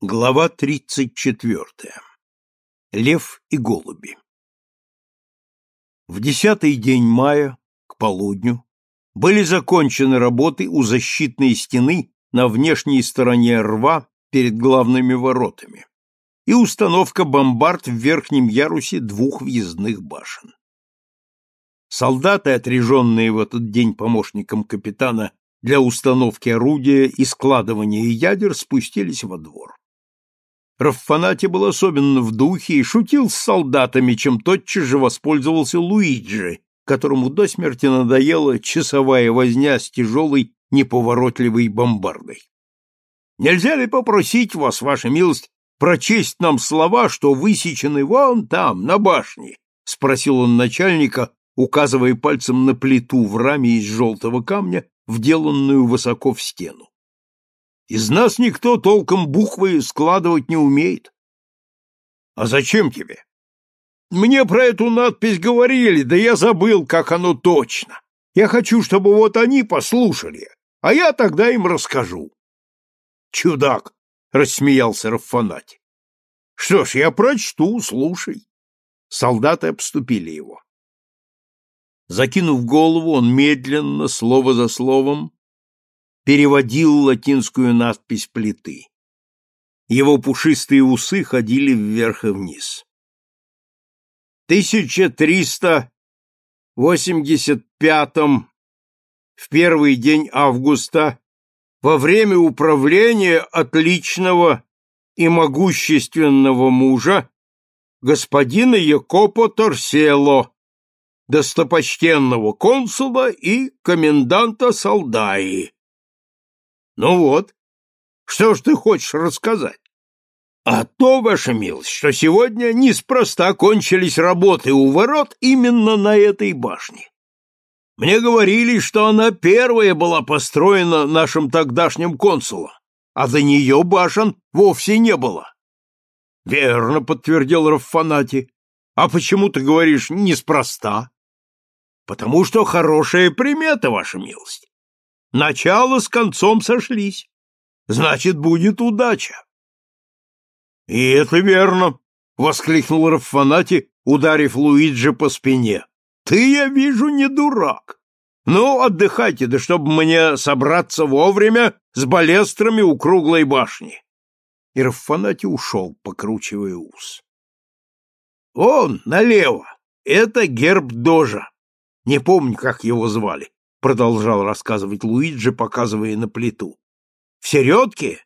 Глава 34. Лев и голуби. В десятый день мая, к полудню, были закончены работы у защитной стены на внешней стороне рва перед главными воротами и установка бомбард в верхнем ярусе двух въездных башен. Солдаты, отряженные в этот день помощником капитана для установки орудия и складывания ядер, спустились во двор. Раффанати был особенно в духе и шутил с солдатами, чем тотчас же воспользовался Луиджи, которому до смерти надоела часовая возня с тяжелой неповоротливой бомбардой. «Нельзя ли попросить вас, ваша милость, прочесть нам слова, что высечены вон там, на башне?» — спросил он начальника, указывая пальцем на плиту в раме из желтого камня, вделанную высоко в стену. Из нас никто толком буквы складывать не умеет. А зачем тебе? Мне про эту надпись говорили, да я забыл, как оно точно. Я хочу, чтобы вот они послушали, а я тогда им расскажу. Чудак, рассмеялся Раффанати. Что ж, я прочту, слушай. Солдаты обступили его. Закинув голову, он медленно, слово за словом, переводил латинскую надпись плиты. Его пушистые усы ходили вверх и вниз. 1385 в первый день августа во время управления отличного и могущественного мужа господина Якопо Торсело, достопочтенного консула и коменданта Салдаи, ну вот, что ж ты хочешь рассказать? А то, ваша милость, что сегодня неспроста кончились работы у ворот именно на этой башне. Мне говорили, что она первая была построена нашим тогдашним консулом, а до нее башен вовсе не было. Верно, подтвердил Раффанати. А почему ты говоришь неспроста? Потому что хорошая примета, ваша милость. Начало с концом сошлись. Значит, будет удача. — И это верно, — воскликнул Раффанати, ударив Луиджи по спине. — Ты, я вижу, не дурак. Ну, отдыхайте, да чтобы мне собраться вовремя с балестрами у круглой башни. И Раффанати ушел, покручивая ус. — Он, налево, это герб Дожа. Не помню, как его звали продолжал рассказывать Луиджи, показывая на плиту. В середке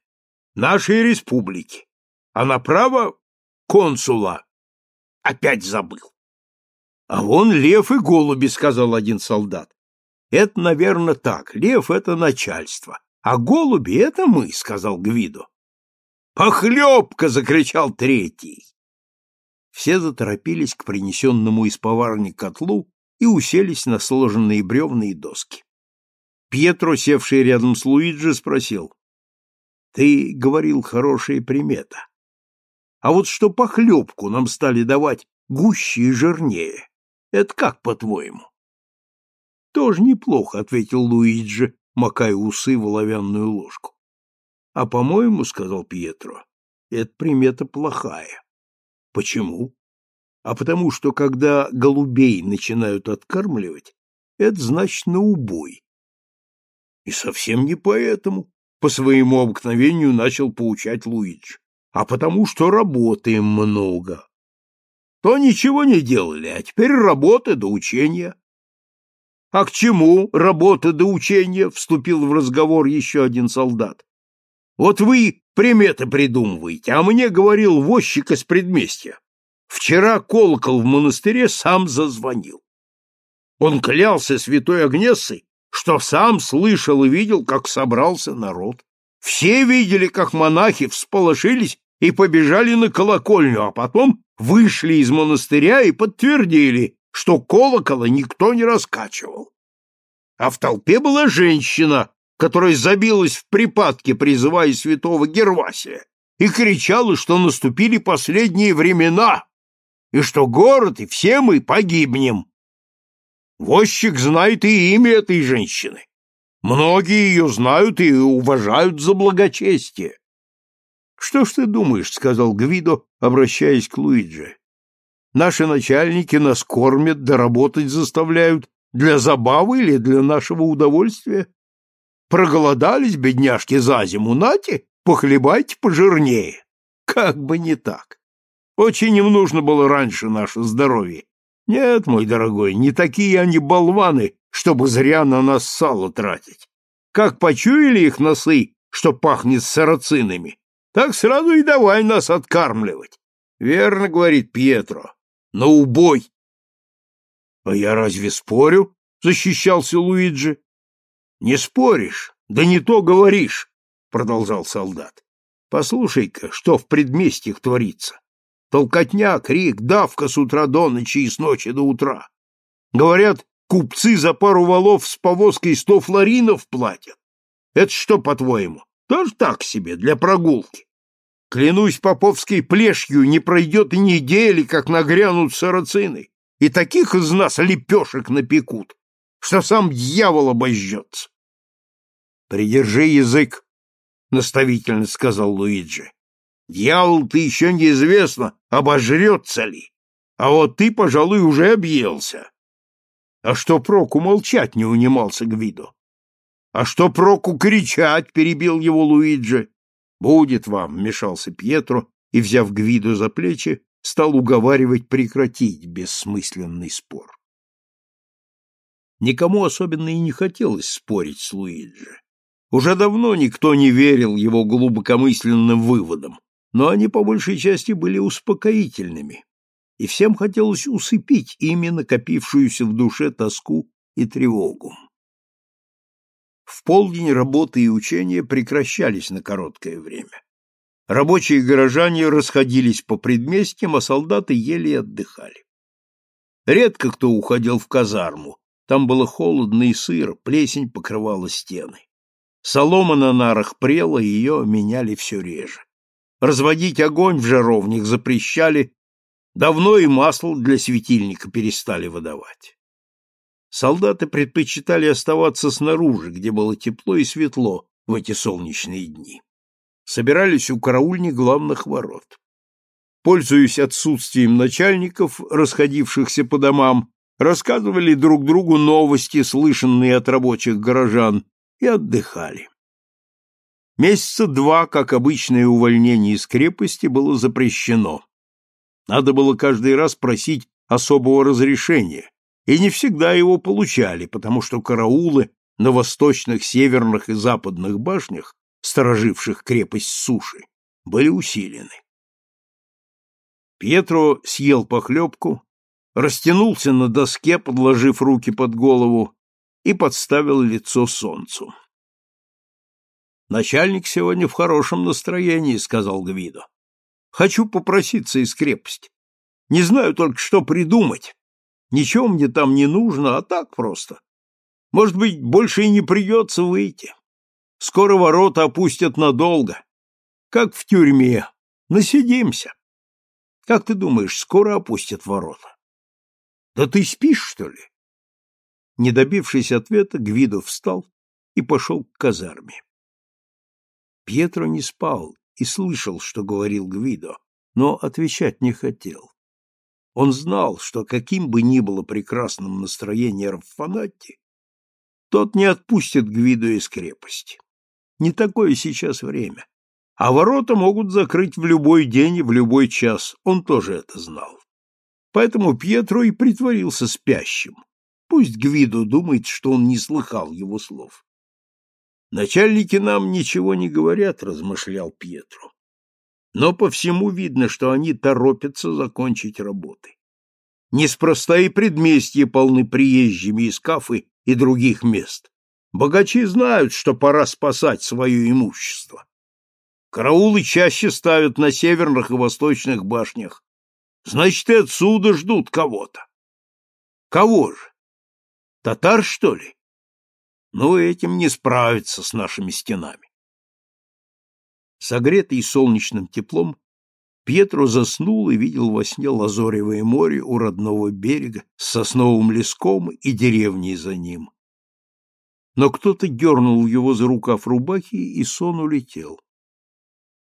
нашей республики, а направо консула. Опять забыл. А вон лев и голуби, сказал один солдат. Это, наверное, так. Лев — это начальство, а голуби — это мы, сказал Гвидо. «Похлебка!» — закричал третий. Все заторопились к принесенному из поварни котлу и уселись на сложенные бревна и доски. Пьетро, севший рядом с Луиджи, спросил. — Ты говорил, хорошая примета. А вот что похлебку нам стали давать гуще и жирнее, это как, по-твоему? — Тоже неплохо, — ответил Луиджи, макая усы в оловянную ложку. — А, по-моему, — сказал Пьетро, — эта примета плохая. — Почему? А потому что когда голубей начинают откармливать, это значит на убой. И совсем не поэтому, по своему обыкновению начал поучать Луидж, а потому что работаем много. То ничего не делали, а теперь работа до учения. А к чему работа до учения? Вступил в разговор еще один солдат. Вот вы приметы придумываете, а мне говорил возчик из предместья. Вчера колокол в монастыре сам зазвонил. Он клялся святой Агнессой, что сам слышал и видел, как собрался народ. Все видели, как монахи всполошились и побежали на колокольню, а потом вышли из монастыря и подтвердили, что колокола никто не раскачивал. А в толпе была женщина, которая забилась в припадке, призывая святого Гервасия, и кричала, что наступили последние времена, и что город и все мы погибнем. Возчик знает и имя этой женщины. Многие ее знают и уважают за благочестие. Что ж ты думаешь, сказал Гвидо, обращаясь к Луиджи. Наши начальники нас кормят да работать заставляют для забавы или для нашего удовольствия. Проголодались, бедняжки, за зиму, нате, похлебайте пожирнее. Как бы не так. Очень им нужно было раньше наше здоровье. Нет, мой дорогой, не такие они болваны, чтобы зря на нас сало тратить. Как почуяли их носы, что пахнет сарацинами, так сразу и давай нас откармливать. Верно, говорит Пьетро, на убой. А я разве спорю? Защищался Луиджи. Не споришь, да не то говоришь, продолжал солдат. Послушай-ка, что в предместьях творится. Толкотня, крик, давка с утра до ночи и с ночи до утра. Говорят, купцы за пару валов с повозкой сто флоринов платят. Это что, по-твоему? Тоже так себе, для прогулки. Клянусь поповской плешью, не пройдет и недели, как нагрянут сарацины, и таких из нас лепешек напекут, что сам дьявол обожжется. — Придержи язык, — наставительно сказал Луиджи. — Дьявол-то еще неизвестно, обожрется ли, а вот ты, пожалуй, уже объелся. — А что проку молчать не унимался Гвидо? — А что проку кричать, — перебил его Луиджи. «Будет вам», — вмешался Пьетро и, взяв Гвиду за плечи, стал уговаривать прекратить бессмысленный спор. Никому особенно и не хотелось спорить с Луиджи. Уже давно никто не верил его глубокомысленным выводам, но они по большей части были успокоительными, и всем хотелось усыпить ими накопившуюся в душе тоску и тревогу. В полдень работы и учения прекращались на короткое время. Рабочие горожане расходились по предместьям, а солдаты ели и отдыхали. Редко кто уходил в казарму, там было холодно и сыро, плесень покрывала стены. Солома на нарах прела, ее меняли все реже. Разводить огонь в жаровнях запрещали, давно и масло для светильника перестали выдавать. Солдаты предпочитали оставаться снаружи, где было тепло и светло в эти солнечные дни. Собирались у караульни главных ворот. Пользуясь отсутствием начальников, расходившихся по домам, рассказывали друг другу новости, слышанные от рабочих горожан, и отдыхали. Месяца два, как обычное увольнение из крепости, было запрещено. Надо было каждый раз просить особого разрешения, и не всегда его получали, потому что караулы на восточных, северных и западных башнях, стороживших крепость суши, были усилены. Пьетро съел похлебку, растянулся на доске, подложив руки под голову, и подставил лицо солнцу. «Начальник сегодня в хорошем настроении», — сказал Гвидо. «Хочу попроситься из крепости. Не знаю только, что придумать. Ничего мне там не нужно, а так просто. Может быть, больше и не придется выйти. Скоро ворота опустят надолго. Как в тюрьме. Насидимся. Как ты думаешь, скоро опустят ворота? Да ты спишь, что ли? Не добившись ответа, Гвидо встал и пошел к казарме. Пьетро не спал и слышал, что говорил Гвидо, но отвечать не хотел. Он знал, что каким бы ни было прекрасным настроение Раффанатти, тот не отпустит Гвиду из крепости. Не такое сейчас время. А ворота могут закрыть в любой день и в любой час, он тоже это знал. Поэтому Пьетро и притворился спящим. Пусть Гвидо думает, что он не слыхал его слов. «Начальники нам ничего не говорят», — размышлял Пьетро но по всему видно, что они торопятся закончить работы. Неспроста и предместья полны приезжими из Кафы и других мест. Богачи знают, что пора спасать свое имущество. Караулы чаще ставят на северных и восточных башнях. Значит, и отсюда ждут кого-то. Кого же? Татар, что ли? Ну, этим не справиться с нашими стенами. Согретый солнечным теплом, Пьетро заснул и видел во сне лазоревое море у родного берега с сосновым леском и деревней за ним. Но кто-то дернул его за рукав рубахи, и сон улетел.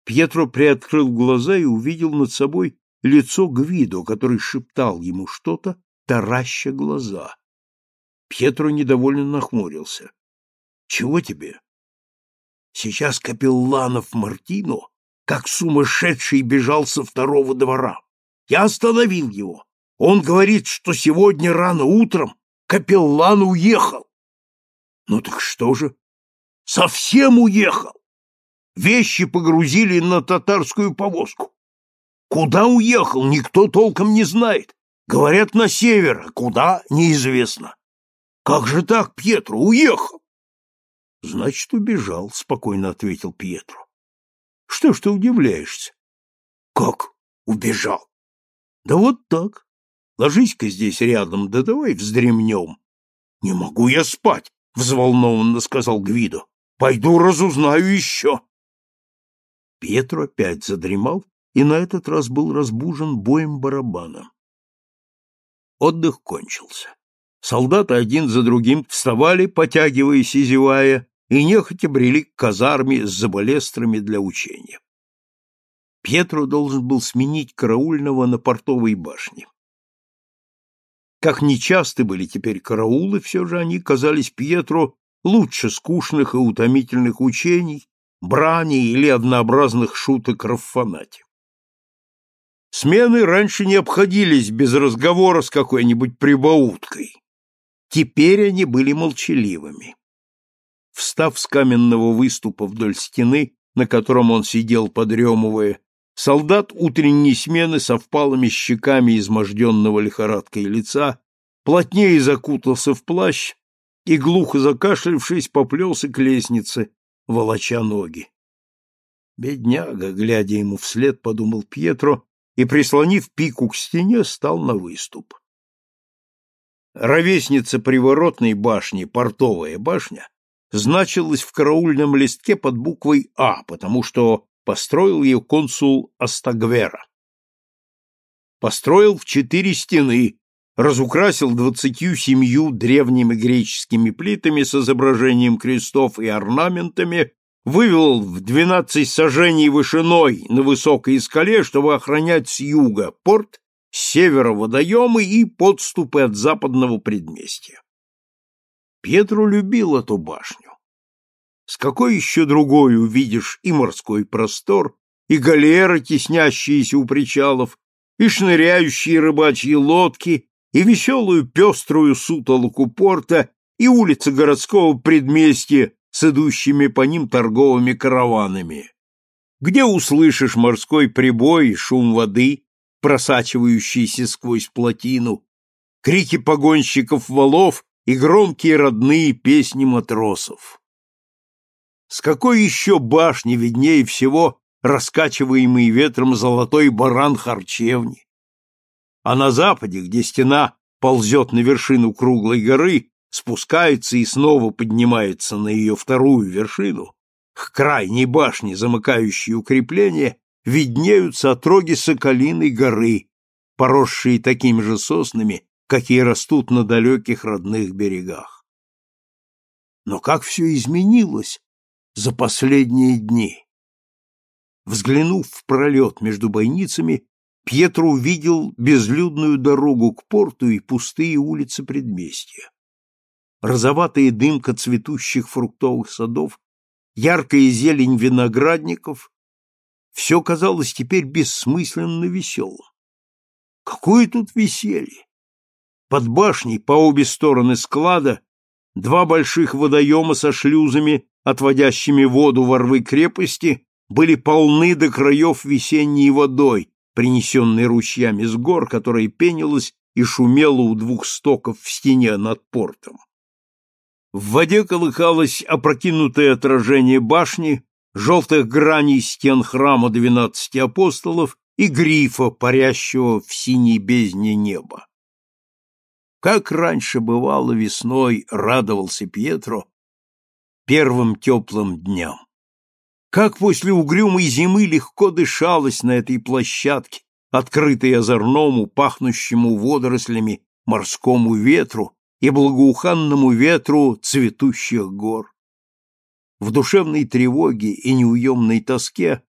Пьетро приоткрыл глаза и увидел над собой лицо Гвидо, который шептал ему что-то, тараща глаза. Пьетро недовольно нахмурился. — Чего тебе? Сейчас Капелланов Мартино, как сумасшедший, бежал со второго двора. Я остановил его. Он говорит, что сегодня рано утром Капеллан уехал. Ну так что же? Совсем уехал. Вещи погрузили на татарскую повозку. Куда уехал, никто толком не знает. Говорят, на север, а куда — неизвестно. Как же так, Пьетро, уехал? Значит, убежал, — спокойно ответил Пьетро. Что ж ты удивляешься? Как убежал? Да вот так. Ложись-ка здесь рядом, да давай вздремнем. Не могу я спать, — взволнованно сказал Гвидо. Пойду разузнаю еще. Пьетро опять задремал и на этот раз был разбужен боем барабана. Отдых кончился. Солдаты один за другим вставали, потягиваясь и зевая, и нехотя брели к казарме с забалестрами для учения. Пьетро должен был сменить караульного на портовой башне. Как нечасты были теперь караулы, все же они казались Пьетро лучше скучных и утомительных учений, брани или однообразных шуток Раффанати. Смены раньше не обходились без разговора с какой-нибудь прибауткой. Теперь они были молчаливыми. Встав с каменного выступа вдоль стены, на котором он сидел, подремывая, солдат утренней смены со впалыми щеками изможденного лихорадкой лица плотнее закутался в плащ и, глухо закашлявшись, поплелся к лестнице, волоча ноги. Бедняга, глядя ему вслед, подумал Пьетро и, прислонив пику к стене, стал на выступ. Ровесница приворотной башни, портовая башня, значилась в караульном листке под буквой А, потому что построил ее консул Астагвера. Построил в четыре стены, разукрасил двадцатью семью древними греческими плитами с изображением крестов и орнаментами, вывел в двенадцать сажений вышиной на высокой скале, чтобы охранять с юга порт, с севера водоемы и подступы от западного предместья. Пьетро любил эту башню. С какой еще другой увидишь и морской простор, и галеры, теснящиеся у причалов, и шныряющие рыбачьи лодки, и веселую пеструю сутолоку порта, и улицы городского предместья с идущими по ним торговыми караванами. Где услышишь морской прибой и шум воды, просачивающийся сквозь плотину, крики погонщиков валов и громкие родные песни матросов. С какой еще башни виднее всего раскачиваемый ветром золотой баран харчевни? А на западе, где стена ползет на вершину круглой горы, спускается и снова поднимается на ее вторую вершину, к крайней башне, замыкающей укрепление, виднеются отроги Соколиной горы, поросшие такими же соснами, какие растут на далеких родных берегах. Но как все изменилось за последние дни! Взглянув в пролет между бойницами, Пьетро увидел безлюдную дорогу к порту и пустые улицы предместья. Розоватая дымка цветущих фруктовых садов, яркая зелень виноградников — все казалось теперь бессмысленно веселым. Какое тут веселье! Под башней по обе стороны склада два больших водоема со шлюзами, отводящими воду во рвы крепости, были полны до краев весенней водой, принесенной ручьями с гор, которая пенилась и шумела у двух стоков в стене над портом. В воде колыхалось опрокинутое отражение башни, желтых граней стен храма двенадцати апостолов и грифа, парящего в синей бездне неба. Как раньше бывало весной, радовался Пьетро первым теплым дням. Как после угрюмой зимы легко дышалось на этой площадке, открытой озорному, пахнущему водорослями, морскому ветру и благоуханному ветру цветущих гор. В душевной тревоге и неуемной тоске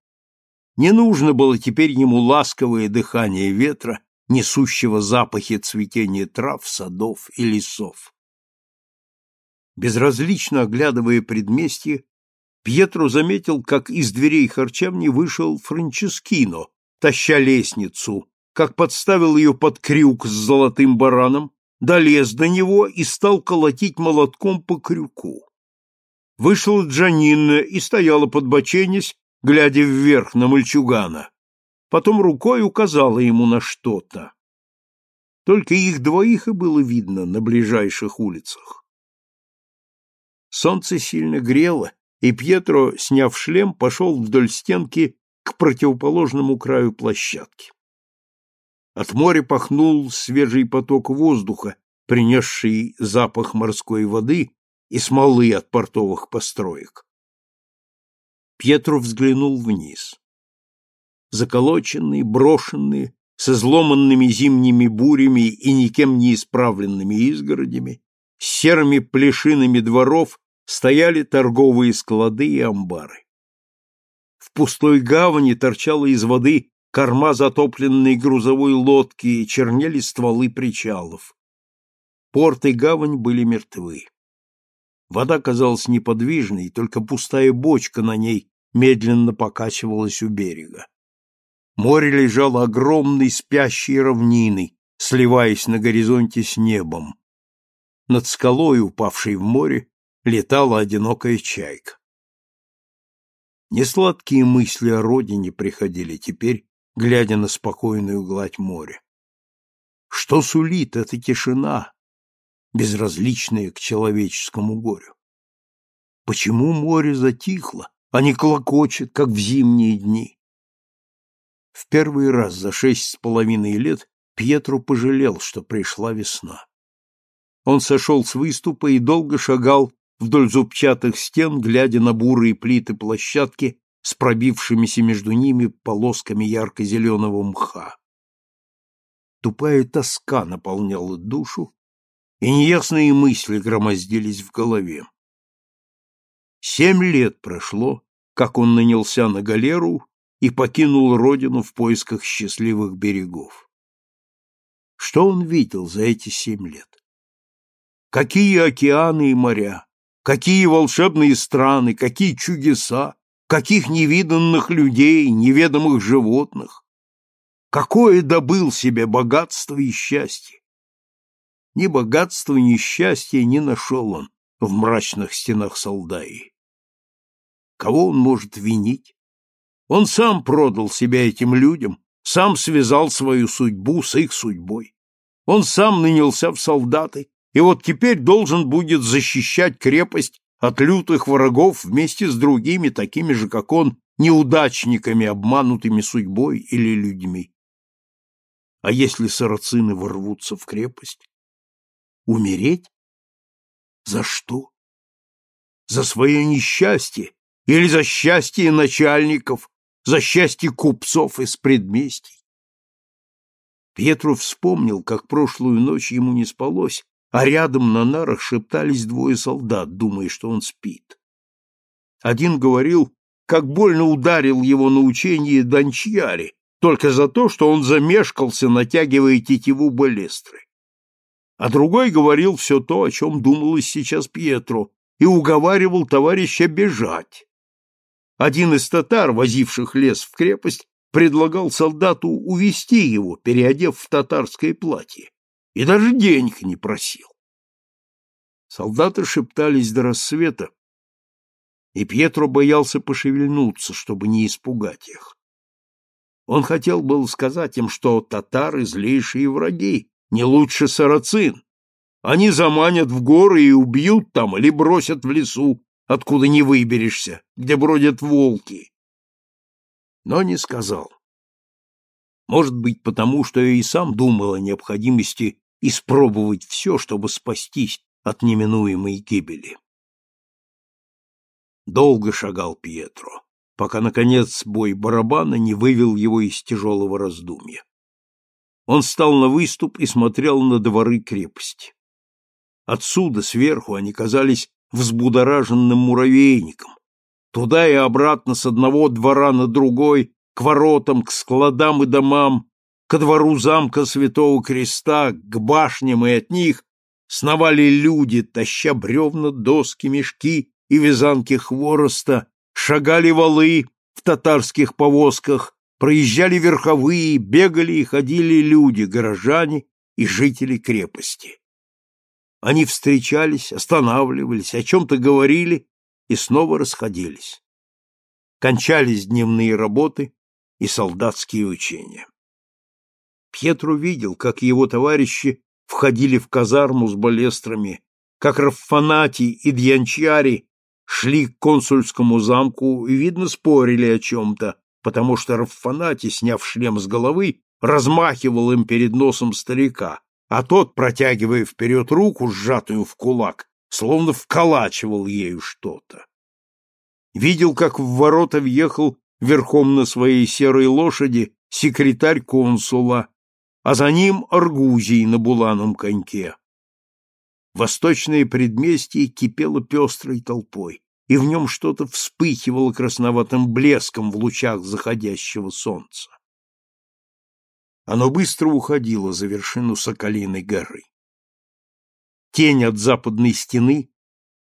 Не нужно было теперь ему ласковое дыхание ветра, несущего запахи цветения трав, садов и лесов. Безразлично оглядывая предместье, Пьетро заметил, как из дверей харчевни вышел Франческино, таща лестницу, как подставил ее под крюк с золотым бараном, долез до него и стал колотить молотком по крюку. Вышла Джанинна и стояла под боченясь, глядя вверх на мальчугана. Потом рукой указала ему на что-то. Только их двоих и было видно на ближайших улицах. Солнце сильно грело, и Пьетро, сняв шлем, пошел вдоль стенки к противоположному краю площадки. От моря пахнул свежий поток воздуха, принесший запах морской воды и смолы от портовых построек. Пьетро взглянул вниз. Заколоченные, брошенные, с изломанными зимними бурями и никем не исправленными изгородями, с серыми плешинами дворов стояли торговые склады и амбары. В пустой гавани торчала из воды корма затопленной грузовой лодки и чернели стволы причалов. Порт и гавань были мертвы. Вода казалась неподвижной, только пустая бочка на ней медленно покачивалась у берега. Море лежало огромной спящей равниной, сливаясь на горизонте с небом. Над скалой, упавшей в море, летала одинокая чайка. Несладкие мысли о родине приходили теперь, глядя на спокойную гладь моря. Что сулит эта тишина, безразличная к человеческому горю? Почему море затихло, а не клокочет, как в зимние дни? В первый раз за шесть с половиной лет Пьетро пожалел, что пришла весна. Он сошел с выступа и долго шагал вдоль зубчатых стен, глядя на бурые плиты площадки с пробившимися между ними полосками ярко-зеленого мха. Тупая тоска наполняла душу, и неясные мысли громоздились в голове. Семь лет прошло, как он нанялся на галеру и покинул родину в поисках счастливых берегов. Что он видел за эти семь лет? Какие океаны и моря, Какие волшебные страны, какие чудеса, каких невиданных людей, неведомых животных. Какое добыл себе богатство и счастье. Ни богатства, ни счастья не нашел он в мрачных стенах Солдаи. Кого он может винить? Он сам продал себя этим людям, сам связал свою судьбу с их судьбой. Он сам нанялся в солдаты, и вот теперь должен будет защищать крепость от лютых врагов вместе с другими, такими же, как он, неудачниками, обманутыми судьбой или людьми. А если сарацины ворвутся в крепость? Умереть? За что? За свое несчастье или за счастье начальников, за счастье купцов из предместий? Петру вспомнил, как прошлую ночь ему не спалось, а рядом на нарах шептались двое солдат, думая, что он спит. Один говорил, как больно ударил его на учение Дончьяри, только за то, что он замешкался, натягивая тетиву балестры. А другой говорил все то, о чем думалось сейчас Пьетро, и уговаривал товарища бежать. Один из татар, возивших лес в крепость, предлагал солдату увести его, переодев в татарское платье и даже денег не просил. Солдаты шептались до рассвета, и Пьетро боялся пошевельнуться, чтобы не испугать их. Он хотел было сказать им, что татары — злейшие враги, не лучше сарацин. Они заманят в горы и убьют там или бросят в лесу, откуда не выберешься, где бродят волки. Но не сказал. Может быть, потому что я и сам думал о необходимости испробовать все, чтобы спастись от неминуемой гибели. Долго шагал Пьетро, пока, наконец, бой барабана не вывел его из тяжелого раздумья. Он встал на выступ и смотрел на дворы крепости. Отсюда, сверху, они казались взбудораженным муравейником. Туда и обратно с одного двора на другой к воротам, к складам и домам, ко двору замка Святого Креста, к башням и от них сновали люди, таща бревна, доски, мешки и вязанки хвороста, шагали валы в татарских повозках, проезжали верховые, бегали и ходили люди, горожане и жители крепости. Они встречались, останавливались, о чем-то говорили и снова расходились. Кончались дневные работы и солдатские учения. Пьетро видел, как его товарищи входили в казарму с балестрами, как Раффанати и Дьянчари шли к консульскому замку и, видно, спорили о чем-то, потому что Раффанати, сняв шлем с головы, размахивал им перед носом старика, а тот, протягивая вперед руку, сжатую в кулак, словно вколачивал ею что-то. Видел, как в ворота въехал верхом на своей серой лошади секретарь консула, а за ним Аргузий на буланом коньке. Восточное предместье кипело пестрой толпой, и в нем что-то вспыхивало красноватым блеском в лучах заходящего солнца. Оно быстро уходило за вершину Соколиной горы. Тень от западной стены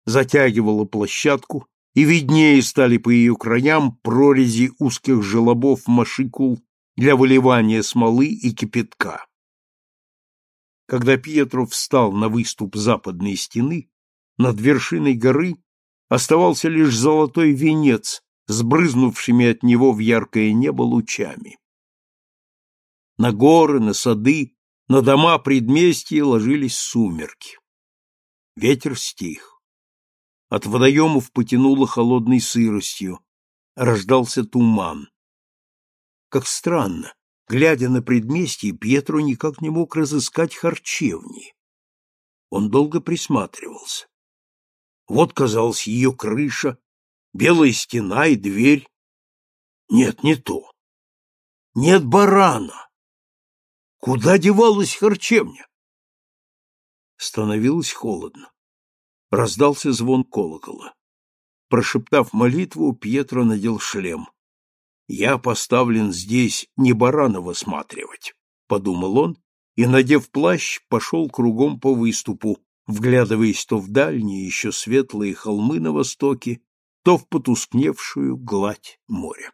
затягивала площадку, и виднее стали по ее краям прорези узких желобов машикул для выливания смолы и кипятка. Когда Пьетро встал на выступ западной стены, над вершиной горы оставался лишь золотой венец, сбрызнувшими от него в яркое небо лучами. На горы, на сады, на дома предместья ложились сумерки. Ветер стих. От водоемов потянуло холодной сыростью, рождался туман. Как странно, глядя на предместье, Пьетро никак не мог разыскать харчевни. Он долго присматривался. Вот, казалось, ее крыша, белая стена и дверь. Нет, не то. Нет барана. Куда девалась харчевня? Становилось холодно. Раздался звон колокола. Прошептав молитву, Пьетро надел шлем. «Я поставлен здесь не барана высматривать», — подумал он, и, надев плащ, пошел кругом по выступу, вглядываясь то в дальние, еще светлые холмы на востоке, то в потускневшую гладь моря.